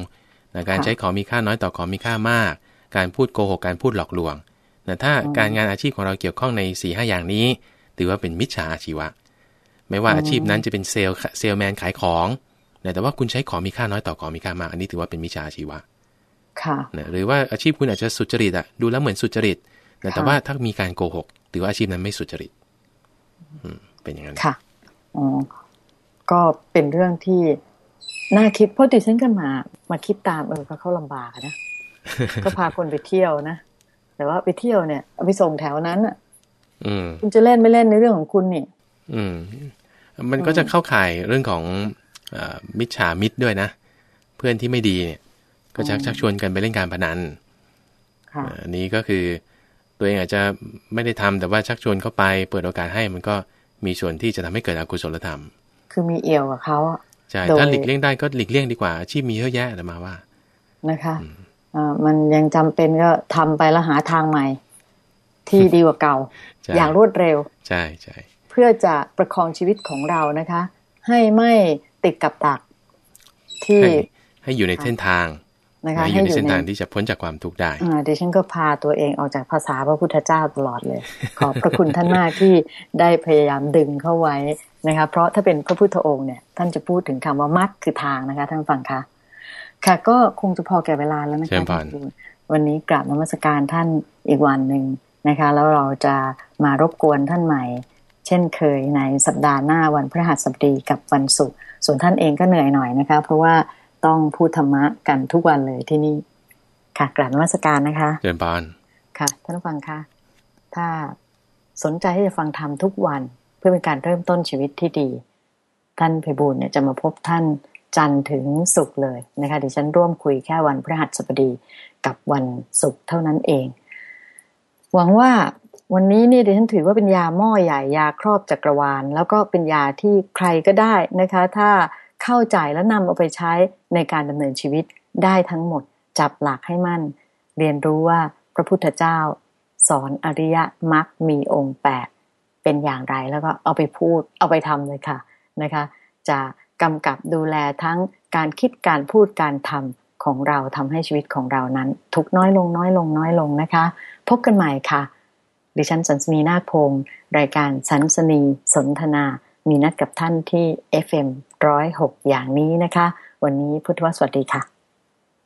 นะการใช้ของมีค่าน้อยต่อของมีค่ามาก การพูดโกหกการพูดหลอกลวงนะถ้าการงานอาชีพของเราเกี่ยวข้องใน4ีหอย่างนี้ ถือว่าเป็นมิจฉาอาชีวะ ไม่ว่าอาชีพนั้นจะเป็นเซลล์เซลแมนขายของนะ แต่ว่าคุณใช้ของมีค่าน้อยต่อของมีค่ามากอันนี้ถือว่าเป็นมิจฉาอาชีวะค่ะนะหรือว่าอาชีพคุณอาจจะสุจริตอะดูแล้วเหมือนสุจริตนะแต่ค่ะว่าถ้ามีการโกหกถือว่าอาชีพนั้นไม่สุจริตอืมเป็นอย่างนั้นค่ะอ๋อก็เป็นเรื่องที่น่าคิดเพราะดิฉันก็มามาคิดตามเออก็เขาลำบากอะนะก็พาคนไปเที่ยวนะแต่ว่าไปเที่ยวเนี่ยเอาไปส่งแถวนั้นอะอืมคุณจะเล่นไม่เล่นในเรื่องของคุณนี่ อืม มันก็จะเข้าข่ายเรื่องของเออ มิจฉามิตรด้วยนะ เพื่อนที่ไม่ดีเนี่ย ก็ชักอืมชักชวนกันไปเล่นการพนันค่ะอ่าอันนี้ก็คือตัวเองอาจจะไม่ได้ทำแต่ว่าชักชวนเข้าไป เปิดโอกาสให้มันก็มีส่วนที่จะทำให้เกิดอกุศลธรรม คือมีเอี่ยวกับเขาอะใช่โดยถ้าหลีกเลี่ยงได้ก็หลีกเลี่ยงดีกว่าอาชีพมีเยอะแยะแต่มาว่า นะคะอ่ามันยังจำเป็นก็ทำไปแล้วหาทางใหม่ ที่ดีกว่าเก่าใช่อย่างรวดเร็ว ใช่ใช่เพื่อจะประคองชีวิตของเรานะคะ ให้ไม่ ติดกับดัก ที่ให้ให้อยู่ในเส้นทางนะคะอยู่ในเส้นทางที่จะพ้นจากความทุกข์ได้อ่าดิฉันก็พาตัวเองออกจากภาษาพระพุทธเจ้าตลอดเลย ขอบพระคุณท่านมากที่ได้พยายามดึงเข้าไว้นะคะ เพราะถ้าเป็นพระพุทธองค์เนี่ย ท่านจะพูดถึงคำว่ามรรคคือทางนะคะ ท่านฟังคะค่ะ ก็คงจะพอแก่เวลาแล้วนะคะวันนี้กราบนมัสการท่านอีกวันหนึ่งนะคะ แล้วเราจะมารบกวนท่านใหม่ เช่นเคยในสัปดาห์หน้าวันพฤหัสบดีกับวันศุกร์ส่วนท่านเองก็เหนื่อยหน่อยนะคะ เพราะว่าต้องพูดธรรมะกันทุกวันเลยที่นี่ ค่ะกราบนมัสการนะคะเจริญปานค่ะ ท่านผู้ฟังคะถ้าสนใจที่จะฟังธรรมทุกวันเพื่อเป็นการเริ่มต้นชีวิตที่ดี ท่านเพบูลเนี่ยจะมาพบท่านจันทร์ถึงศุกร์เลยนะคะดิฉันร่วมคุยแค่วันพฤหัสบดีกับวันศุกร์เท่านั้นเอง หวังว่า วันนี้เนี่ยดิฉันถือว่าเป็นยาหม้อใหญ่ยาครอบจักรวาล แล้วก็เป็นยาที่ใครก็ได้นะคะ ถ้าเข้าใจแล้วนำเอาไปใช้ในการดำเนินชีวิตได้ทั้งหมดจับหลักให้มั่น เรียนรู้ว่าพระพุทธเจ้า สอนอริยมรรคมีองค์แปดเป็นอย่างไรแล้วก็เอาไปพูดเอาไปทำเลยค่ะนะคะ จะกำกับดูแลทั้งการคิดการพูดการทำของเราทำให้ชีวิตของเรานั้น ทุกน้อยลงน้อยลงน้อยลงนะคะ พบกันใหม่ค่ะ ดิฉันสันสนีนาคพงศ์รายการสันสนีสนทนา มีนัดกับท่านที่ FM ร้อยหกอย่างนี้นะคะ วันนี้พุทธวสวัสดีค่ะ